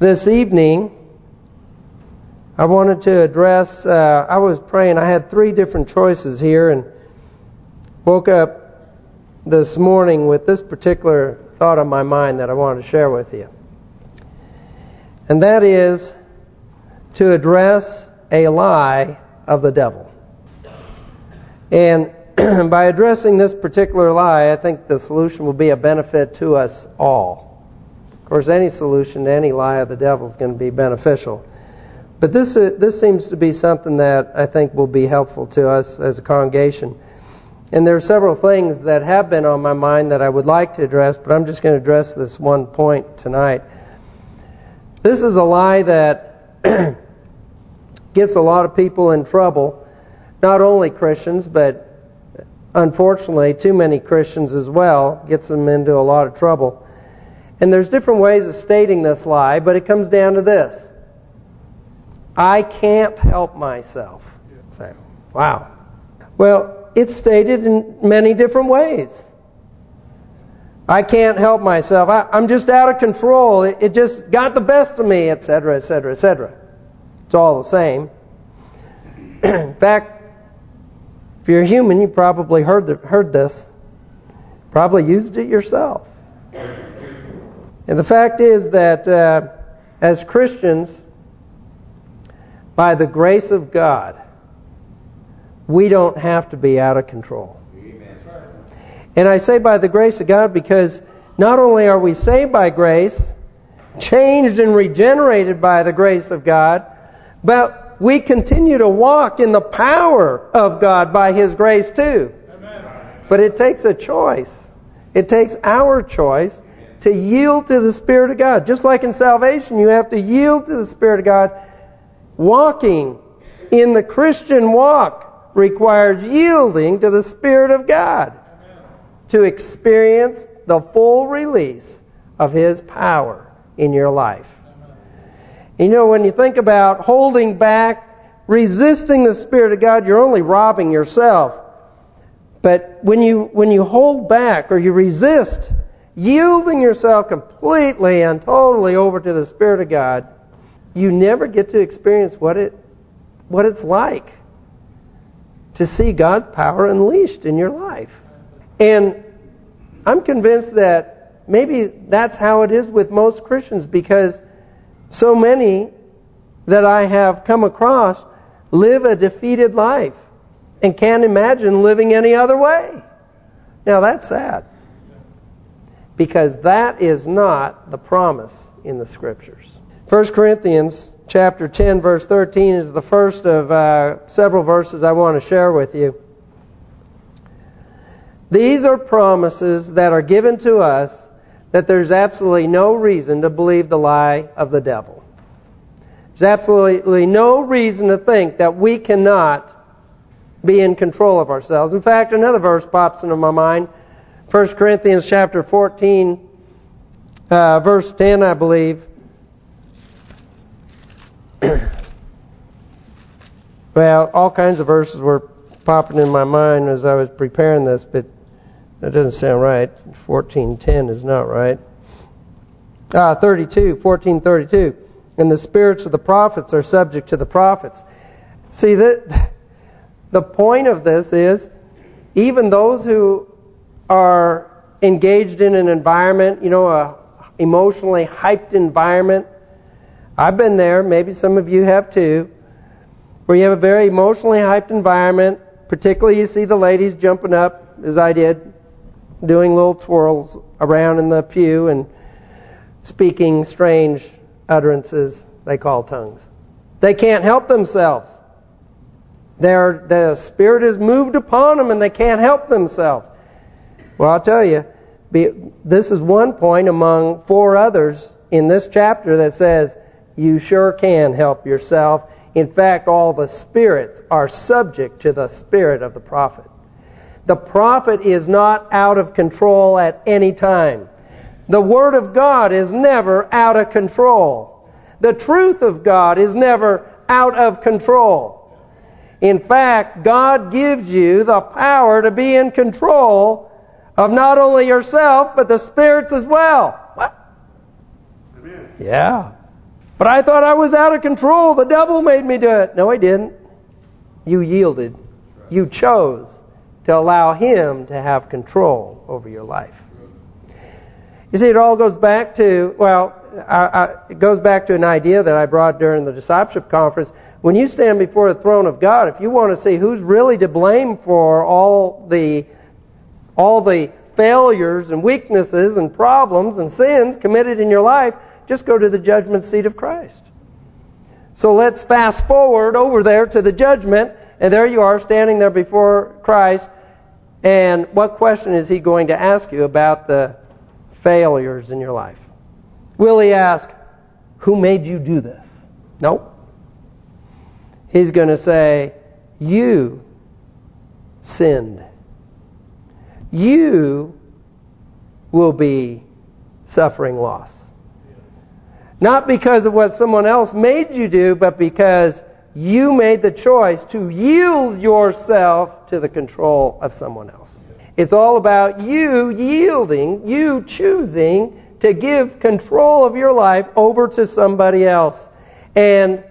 This evening, I wanted to address, uh, I was praying, I had three different choices here and woke up this morning with this particular thought on my mind that I wanted to share with you. And that is to address a lie of the devil. And by addressing this particular lie, I think the solution will be a benefit to us all. Of course, any solution to any lie of the devil is going to be beneficial. But this uh, this seems to be something that I think will be helpful to us as a congregation. And there are several things that have been on my mind that I would like to address, but I'm just going to address this one point tonight. This is a lie that gets a lot of people in trouble, not only Christians, but unfortunately too many Christians as well, gets them into a lot of trouble. And there's different ways of stating this lie, but it comes down to this. I can't help myself. Say, wow. Well, it's stated in many different ways. I can't help myself. I, am just out of control. It, it, just got the best of me, etc., etc., etc. It's all the same. in fact, if you're human, you probably heard the, heard this. Probably used it yourself. And the fact is that uh, as Christians, by the grace of God, we don't have to be out of control. And I say by the grace of God because not only are we saved by grace, changed and regenerated by the grace of God, but we continue to walk in the power of God by His grace too. But it takes a choice. It takes our choice to yield to the Spirit of God. Just like in salvation, you have to yield to the Spirit of God Walking in the Christian walk requires yielding to the Spirit of God to experience the full release of His power in your life. You know, when you think about holding back, resisting the Spirit of God, you're only robbing yourself. But when you when you hold back or you resist, yielding yourself completely and totally over to the Spirit of God, you never get to experience what it what it's like to see God's power unleashed in your life. And I'm convinced that maybe that's how it is with most Christians because so many that I have come across live a defeated life and can't imagine living any other way. Now that's sad. Because that is not the promise in the Scriptures. 1 Corinthians chapter 10, verse 13 is the first of uh, several verses I want to share with you. These are promises that are given to us that there's absolutely no reason to believe the lie of the devil. There's absolutely no reason to think that we cannot be in control of ourselves. In fact, another verse pops into my mind. 1 Corinthians chapter 14, uh, verse 10, I believe. well, all kinds of verses were popping in my mind as I was preparing this, but that doesn't sound right. 14.10 is not right. Ah, 32, 14.32. And the spirits of the prophets are subject to the prophets. See, that the point of this is, even those who are engaged in an environment, you know, a emotionally hyped environment, I've been there, maybe some of you have too, where you have a very emotionally hyped environment, particularly you see the ladies jumping up, as I did, doing little twirls around in the pew and speaking strange utterances they call tongues. They can't help themselves. Their the Spirit is moved upon them and they can't help themselves. Well, I'll tell you, this is one point among four others in this chapter that says you sure can help yourself. In fact, all the spirits are subject to the spirit of the prophet. The prophet is not out of control at any time. The Word of God is never out of control. The truth of God is never out of control. In fact, God gives you the power to be in control of not only yourself, but the spirits as well. What? Amen. Yeah. But I thought I was out of control. The devil made me do it. No, he didn't. You yielded. You chose to allow him to have control over your life. You see, it all goes back to, well, I, I, it goes back to an idea that I brought during the discipleship conference. When you stand before the throne of God, if you want to see who's really to blame for all the all the failures and weaknesses and problems and sins committed in your life, just go to the judgment seat of Christ. So let's fast forward over there to the judgment, and there you are standing there before Christ, and what question is He going to ask you about the failures in your life? Will He ask, who made you do this? Nope. He's going to say, you sinned. You will be suffering loss. Not because of what someone else made you do, but because you made the choice to yield yourself to the control of someone else. It's all about you yielding, you choosing to give control of your life over to somebody else. And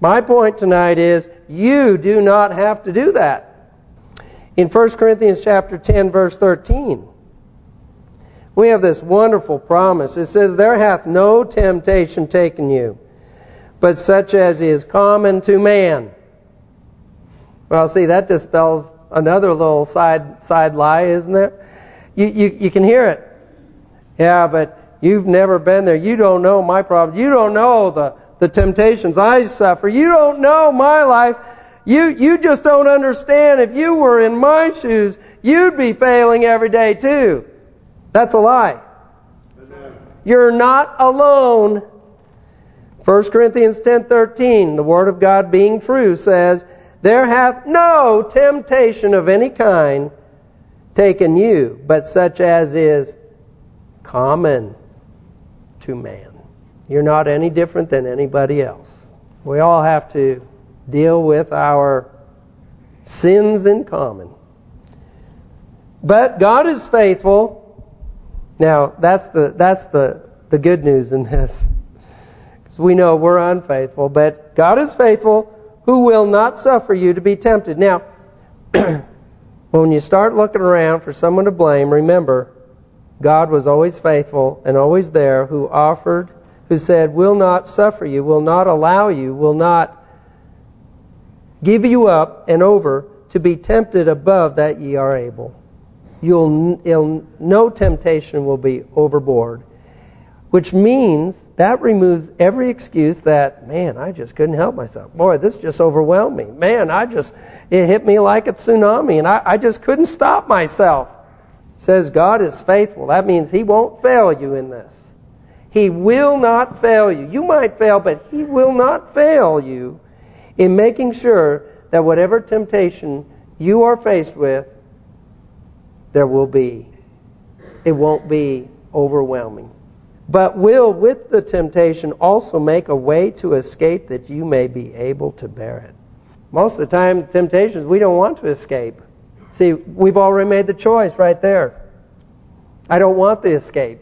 my point tonight is you do not have to do that. In 1 Corinthians chapter 10 verse 13, we have this wonderful promise. It says, There hath no temptation taken you, but such as is common to man. Well, see, that dispels another little side side lie, isn't it? You, you, you can hear it. Yeah, but you've never been there. You don't know my problems. You don't know the, the temptations I suffer. You don't know my life. You you just don't understand. If you were in my shoes, you'd be failing every day too. That's a lie. You're not alone. 1 Corinthians 10.13, the Word of God being true, says, There hath no temptation of any kind taken you, but such as is common to man. You're not any different than anybody else. We all have to deal with our sins in common. But God is faithful now, that's the that's the the good news in this. Because we know we're unfaithful, but God is faithful who will not suffer you to be tempted. Now, when you start looking around for someone to blame, remember, God was always faithful and always there who offered, who said, will not suffer you, will not allow you, will not give you up and over to be tempted above that ye are able you'll, no temptation will be overboard. Which means that removes every excuse that, man, I just couldn't help myself. Boy, this just overwhelmed me. Man, I just, it hit me like a tsunami and I, I just couldn't stop myself. Says God is faithful. That means He won't fail you in this. He will not fail you. You might fail, but He will not fail you in making sure that whatever temptation you are faced with, there will be. It won't be overwhelming. But will, with the temptation, also make a way to escape that you may be able to bear it. Most of the time, temptations we don't want to escape. See, we've already made the choice right there. I don't want the escape.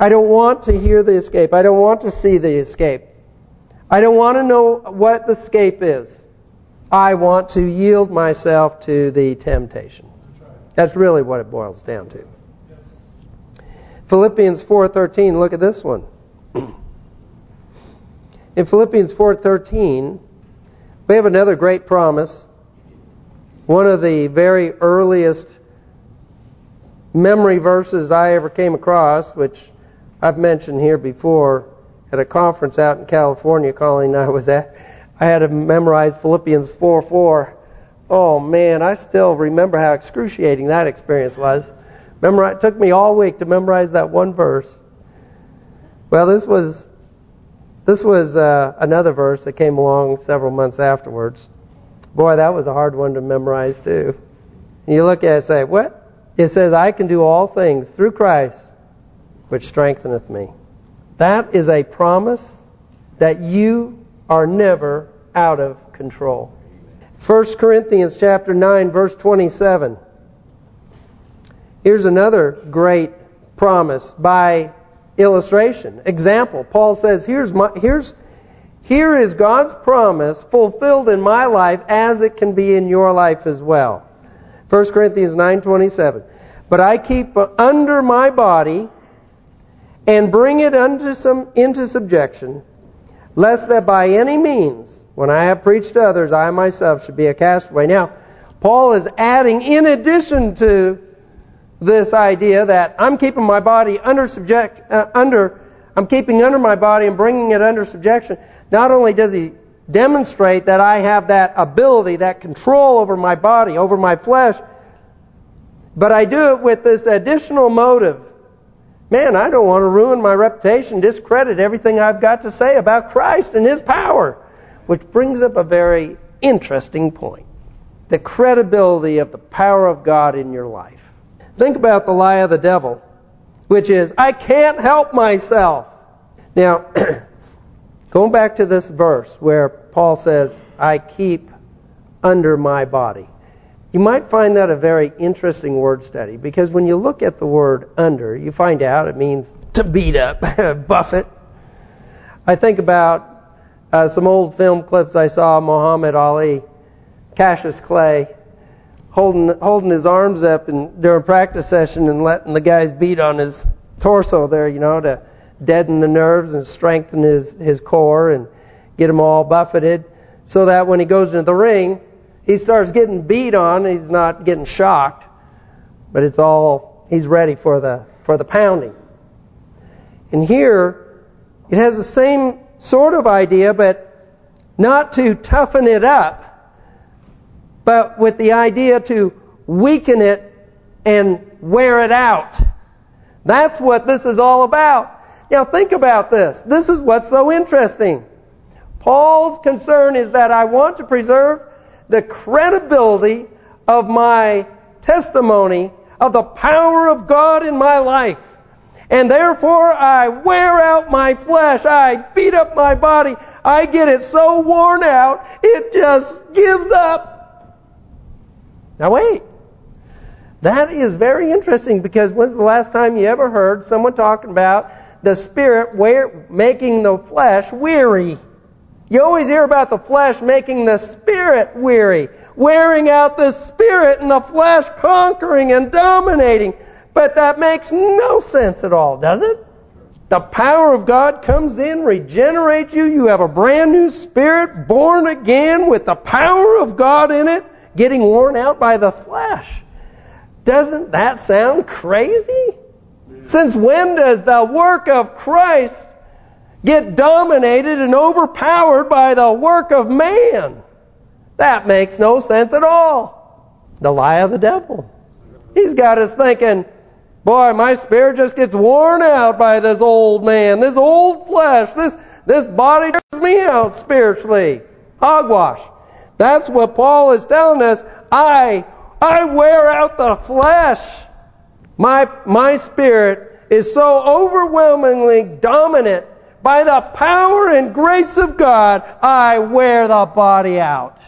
I don't want to hear the escape. I don't want to see the escape. I don't want to know what the escape is. I want to yield myself to the temptation. That's really what it boils down to. Philippians 4.13, look at this one. In Philippians 4.13, we have another great promise. One of the very earliest memory verses I ever came across, which I've mentioned here before at a conference out in California Colleen I was at. I had to memorize Philippians 4.4 Oh man, I still remember how excruciating that experience was. Remember, it took me all week to memorize that one verse. Well, this was this was uh, another verse that came along several months afterwards. Boy, that was a hard one to memorize too. And you look at it and say, what? It says, I can do all things through Christ, which strengtheneth me. That is a promise that you are never out of control. 1 Corinthians chapter 9 verse 27. Here's another great promise by illustration. Example, Paul says, here's my, here's Here is God's promise fulfilled in my life as it can be in your life as well. 1 Corinthians 9.27 But I keep under my body and bring it unto some, into subjection, lest that by any means, when I have preached to others, I myself should be a castaway. Now, Paul is adding, in addition to this idea that I'm keeping my body under subject, uh, under, I'm keeping under my body and bringing it under subjection, not only does he demonstrate that I have that ability, that control over my body, over my flesh, but I do it with this additional motive. Man, I don't want to ruin my reputation, discredit everything I've got to say about Christ and His power. Which brings up a very interesting point. The credibility of the power of God in your life. Think about the lie of the devil, which is, I can't help myself. Now, Going back to this verse where Paul says, I keep under my body. You might find that a very interesting word study because when you look at the word under, you find out it means to beat up, buffet. I think about uh, some old film clips I saw Muhammad Ali, Cassius Clay, holding holding his arms up and during practice session and letting the guys beat on his torso there, you know, to deaden the nerves and strengthen his, his core and get him all buffeted so that when he goes into the ring, he starts getting beat on. He's not getting shocked, but it's all, he's ready for the, for the pounding. And here, it has the same sort of idea, but not to toughen it up, but with the idea to weaken it and wear it out. That's what this is all about. Now think about this. This is what's so interesting. Paul's concern is that I want to preserve the credibility of my testimony of the power of God in my life. And therefore I wear out my flesh. I beat up my body. I get it so worn out, it just gives up. Now wait. That is very interesting because when's the last time you ever heard someone talking about the spirit making the flesh weary. You always hear about the flesh making the spirit weary, wearing out the spirit and the flesh conquering and dominating. But that makes no sense at all, does it? The power of God comes in, regenerates you. You have a brand new spirit, born again with the power of God in it, getting worn out by the flesh. Doesn't that sound crazy? Since when does the work of Christ get dominated and overpowered by the work of man? That makes no sense at all. The lie of the devil. He's got us thinking, boy, my spirit just gets worn out by this old man, this old flesh, this, this body turns me out spiritually. Hogwash. That's what Paul is telling us. I, I wear out the flesh. My, my spirit is so overwhelmingly dominant by the power and grace of God, I wear the body out.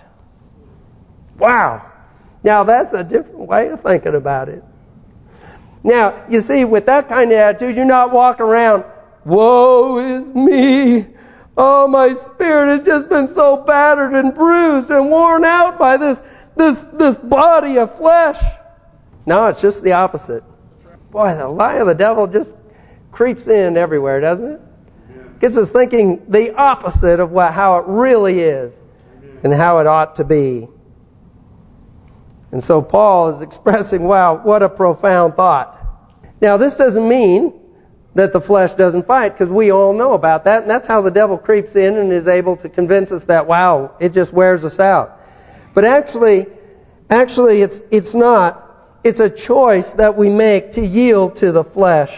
Wow. Now that's a different way of thinking about it. Now, you see, with that kind of attitude, you're not walking around, woe is me. Oh, my spirit has just been so battered and bruised and worn out by this, this, this body of flesh. No, it's just the opposite. Boy, the lie of the devil just creeps in everywhere, doesn't it? Gets us thinking the opposite of what how it really is and how it ought to be. And so Paul is expressing, wow, what a profound thought. Now, this doesn't mean that the flesh doesn't fight, because we all know about that, and that's how the devil creeps in and is able to convince us that, wow, it just wears us out. But actually, actually, it's it's not. It's a choice that we make to yield to the flesh.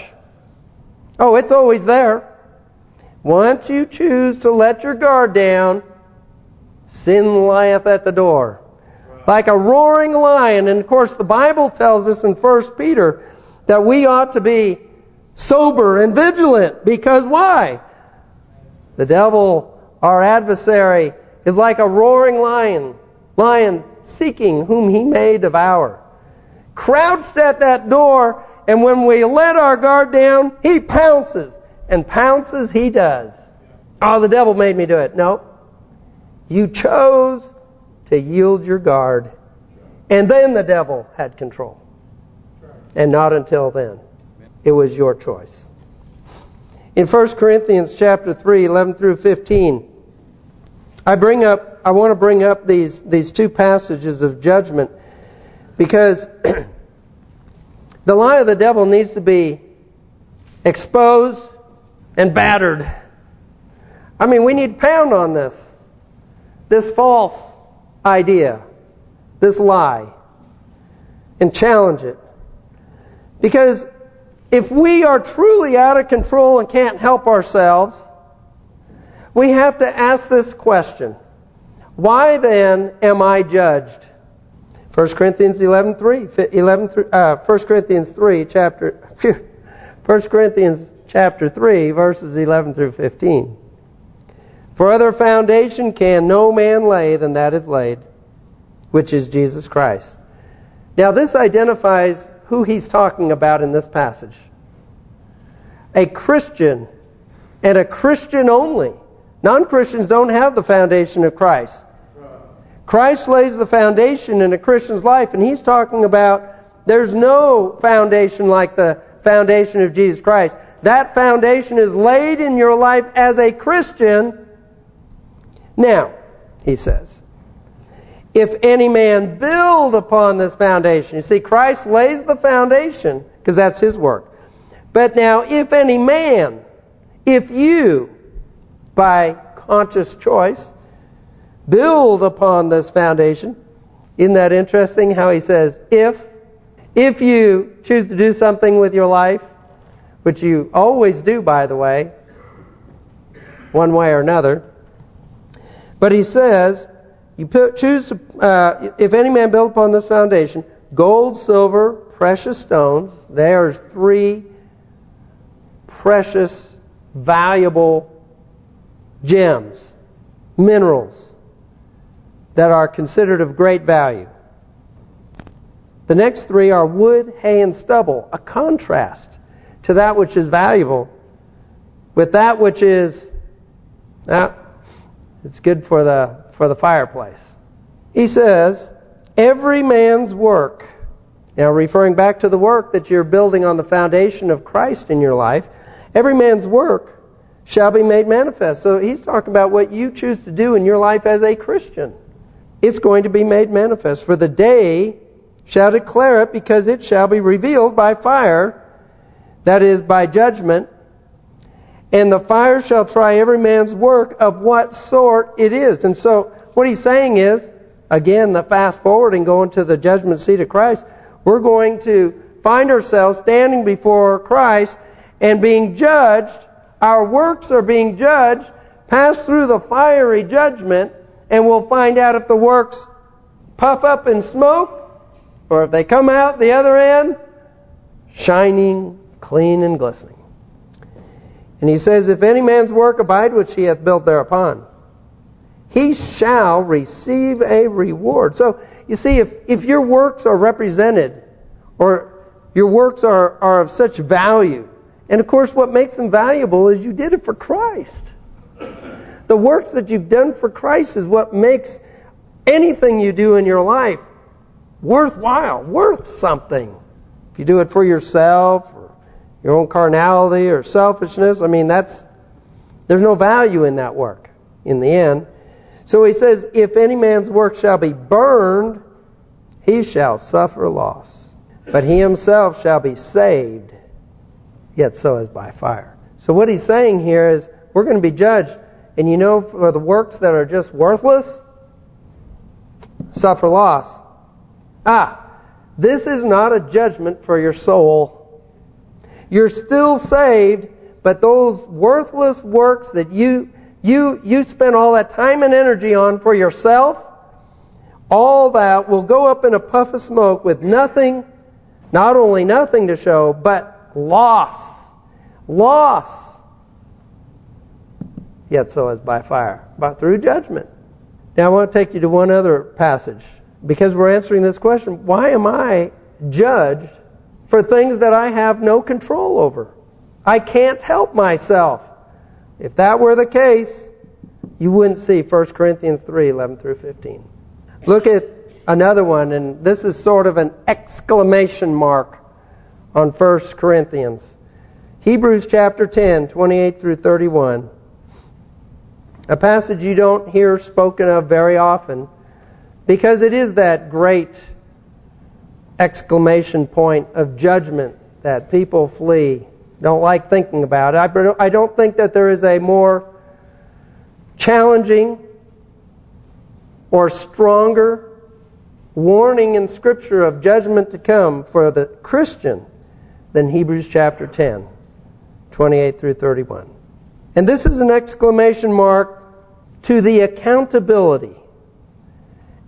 Oh, it's always there. Once you choose to let your guard down, sin lieth at the door. Like a roaring lion. And of course the Bible tells us in 1 Peter that we ought to be sober and vigilant. Because why? The devil, our adversary, is like a roaring lion. Lion seeking whom he may devour crouched at that door, and when we let our guard down, he pounces. And pounces he does. Oh, the devil made me do it. No. You chose to yield your guard. And then the devil had control. And not until then. It was your choice. In 1 Corinthians chapter 3, 11 through 15, I bring up I want to bring up these these two passages of judgment because the lie of the devil needs to be exposed and battered. I mean, we need to pound on this. This false idea. This lie. And challenge it. Because if we are truly out of control and can't help ourselves, we have to ask this question. Why then am I judged? 1 Corinthians 11, 3, 11, uh, 1 Corinthians 3, chapter, 1 Corinthians chapter 3, verses 11 through 15. For other foundation can no man lay than that is laid, which is Jesus Christ. Now this identifies who he's talking about in this passage. A Christian, and a Christian only. Non-Christians don't have the foundation of Christ. Christ lays the foundation in a Christian's life, and he's talking about there's no foundation like the foundation of Jesus Christ. That foundation is laid in your life as a Christian. Now, he says, if any man build upon this foundation. You see, Christ lays the foundation because that's his work. But now, if any man, if you, by conscious choice, build upon this foundation, isn't that interesting how he says, if, if you choose to do something with your life, which you always do, by the way, one way or another, but he says, you choose, uh, if any man build upon this foundation, gold, silver, precious stones, there's three precious, valuable gems, minerals that are considered of great value. The next three are wood, hay, and stubble, a contrast to that which is valuable with that which is, uh, it's good for the for the fireplace. He says, every man's work, now referring back to the work that you're building on the foundation of Christ in your life, every man's work shall be made manifest. So he's talking about what you choose to do in your life as a Christian. It's going to be made manifest. For the day shall declare it because it shall be revealed by fire, that is, by judgment, and the fire shall try every man's work of what sort it is. And so what he's saying is, again, the fast forward and going to the judgment seat of Christ, we're going to find ourselves standing before Christ and being judged. Our works are being judged, pass through the fiery judgment, and we'll find out if the works puff up in smoke or if they come out the other end shining, clean, and glistening. And he says, If any man's work abide which he hath built thereupon, he shall receive a reward. So, you see, if, if your works are represented, or your works are, are of such value, and of course what makes them valuable is you did it for Christ. The works that you've done for Christ is what makes anything you do in your life worthwhile, worth something. If you do it for yourself, your own carnality or selfishness. I mean, that's there's no value in that work in the end. So he says, if any man's work shall be burned, he shall suffer loss. But he himself shall be saved, yet so as by fire. So what he's saying here is, we're going to be judged. And you know, for the works that are just worthless, suffer loss. Ah, this is not a judgment for your soul. You're still saved, but those worthless works that you you you spend all that time and energy on for yourself, all that will go up in a puff of smoke with nothing, not only nothing to show, but loss. Loss. Yet so as by fire, but through judgment. Now I want to take you to one other passage. Because we're answering this question, why am I judged for things that I have no control over. I can't help myself. If that were the case, you wouldn't see 1 Corinthians 3, 11 through 15. Look at another one, and this is sort of an exclamation mark on 1 Corinthians. Hebrews chapter 10, 28 through 31. A passage you don't hear spoken of very often because it is that great exclamation point of judgment that people flee, don't like thinking about. I don't think that there is a more challenging or stronger warning in Scripture of judgment to come for the Christian than Hebrews chapter 10, 28 through 31. And this is an exclamation mark to the accountability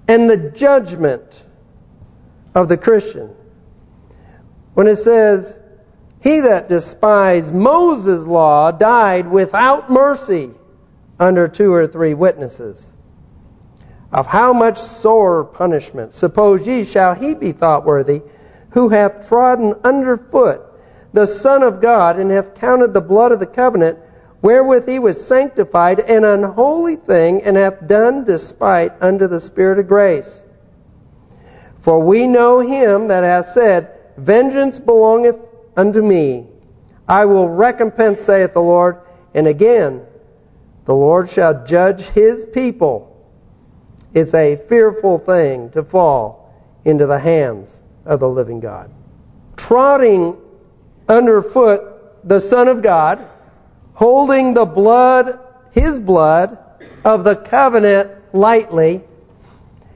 and the judgment of the Christian. When it says, He that despised Moses' law died without mercy under two or three witnesses. Of how much sore punishment, suppose ye, shall he be thought worthy, who hath trodden under foot the Son of God, and hath counted the blood of the covenant, wherewith he was sanctified, an unholy thing, and hath done despite unto the Spirit of grace. For we know him that hath said, Vengeance belongeth unto me. I will recompense, saith the Lord. And again, the Lord shall judge his people. It's a fearful thing to fall into the hands of the living God. Trotting underfoot the Son of God, holding the blood, his blood, of the covenant lightly,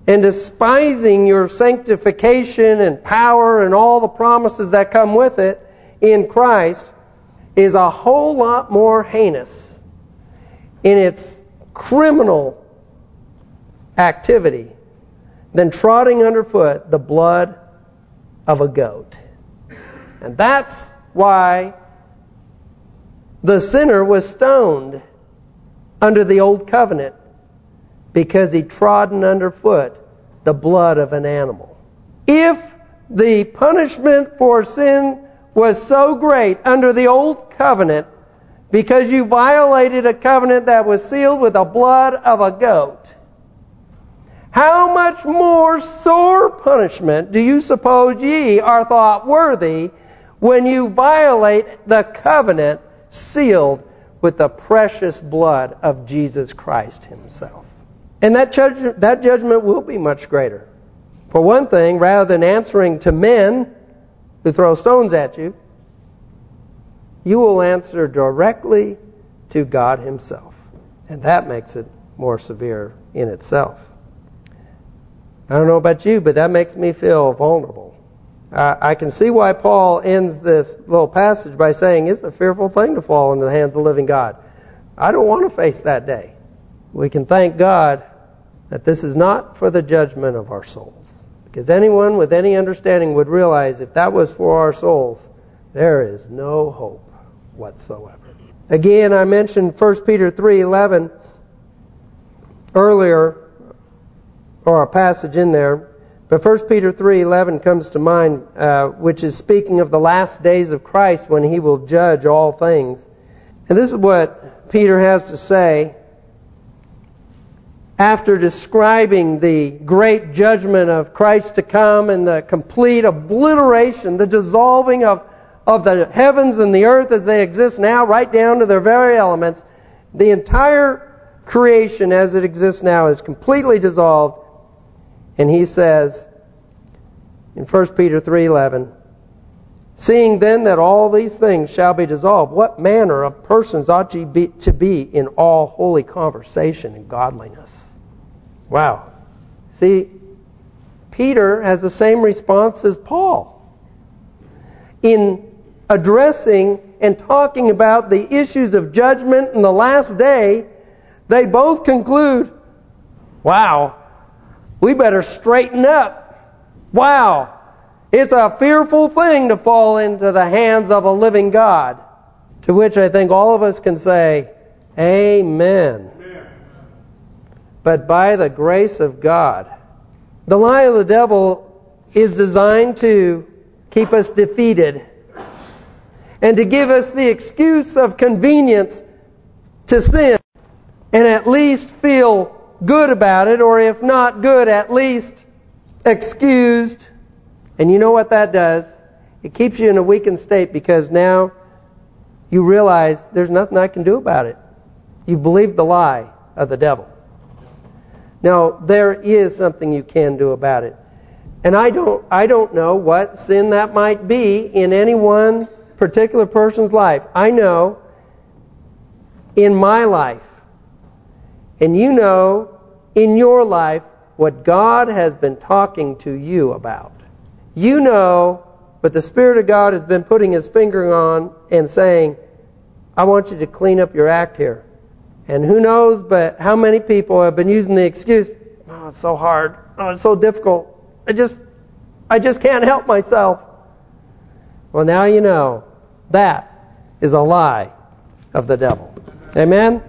and despising your sanctification and power and all the promises that come with it in Christ is a whole lot more heinous in its criminal activity than trotting underfoot the blood of a goat. And that's why the sinner was stoned under the old covenant because he trodden underfoot the blood of an animal. If the punishment for sin was so great under the old covenant because you violated a covenant that was sealed with the blood of a goat, how much more sore punishment do you suppose ye are thought worthy when you violate the covenant sealed with the precious blood of Jesus Christ himself? And that, judge, that judgment will be much greater. For one thing, rather than answering to men who throw stones at you, you will answer directly to God himself. And that makes it more severe in itself. I don't know about you, but that makes me feel vulnerable. I can see why Paul ends this little passage by saying it's a fearful thing to fall into the hands of the living God. I don't want to face that day. We can thank God that this is not for the judgment of our souls. Because anyone with any understanding would realize if that was for our souls, there is no hope whatsoever. Again, I mentioned 1 Peter 3.11 earlier, or a passage in there. But 1 Peter 3.11 comes to mind, uh, which is speaking of the last days of Christ when He will judge all things. And this is what Peter has to say after describing the great judgment of Christ to come and the complete obliteration, the dissolving of, of the heavens and the earth as they exist now, right down to their very elements, the entire creation as it exists now is completely dissolved. And he says in 1 Peter 3.11, Seeing then that all these things shall be dissolved, what manner of persons ought ye be, to be in all holy conversation and godliness? Wow. See, Peter has the same response as Paul. In addressing and talking about the issues of judgment in the last day, they both conclude, wow, we better straighten up. Wow, it's a fearful thing to fall into the hands of a living God. To which I think all of us can say, Amen but by the grace of God. The lie of the devil is designed to keep us defeated and to give us the excuse of convenience to sin and at least feel good about it, or if not good, at least excused. And you know what that does? It keeps you in a weakened state because now you realize there's nothing I can do about it. You've believed the lie of the devil. Now, there is something you can do about it. And I don't I don't know what sin that might be in any one particular person's life. I know in my life, and you know in your life what God has been talking to you about. You know but the Spirit of God has been putting His finger on and saying, I want you to clean up your act here. And who knows but how many people have been using the excuse, oh, it's so hard, oh, it's so difficult, I just, I just can't help myself. Well, now you know. That is a lie of the devil. Amen?